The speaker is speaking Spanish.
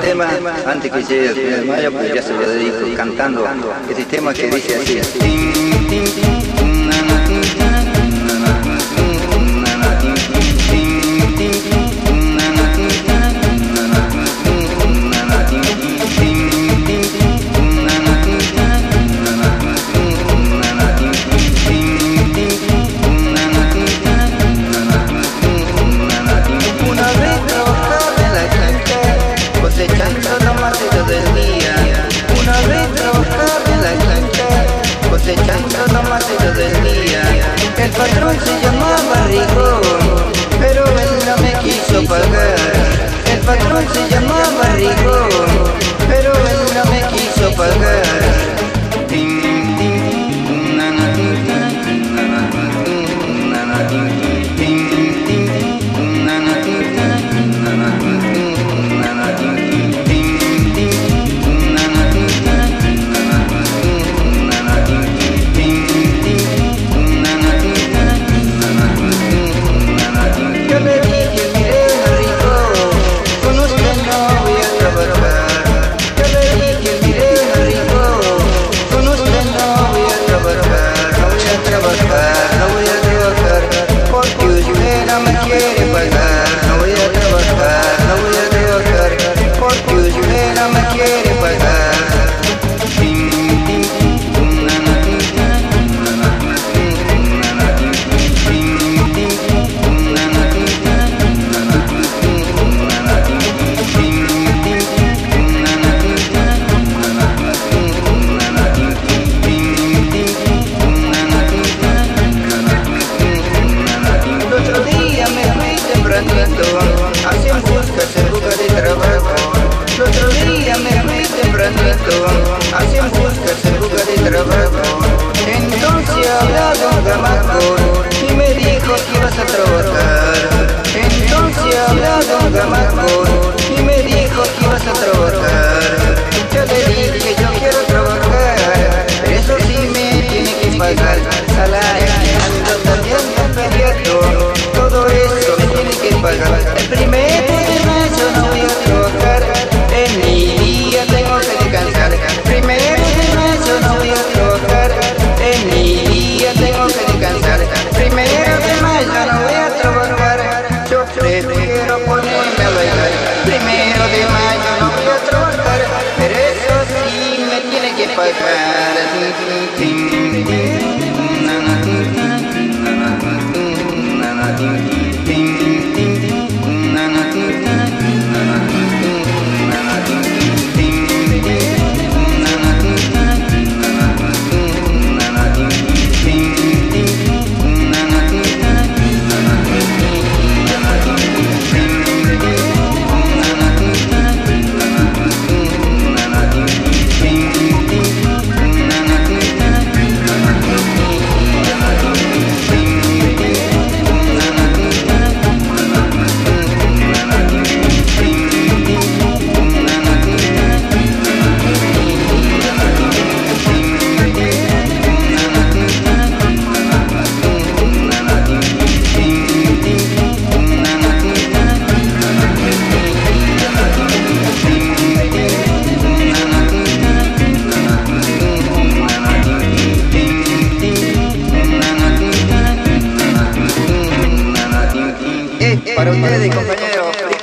tema, antes que llegue el 1 de mayo, pues ya se lo dedico cantando ese tema que dice así. твоя родина hacen buscas en lugar de trabajo. Entonces he hablado un gamaco y me dijo que ibas a trabajar. Entonces he hablado un gamaco y me dijo que ibas a trabajar. Yo le dije yo quiero trabajar, pero eso sí me tiene que pagar salario, ando peleando, todo eso me tiene que pagar. If I had a ding ding ding Valeu, obrigado.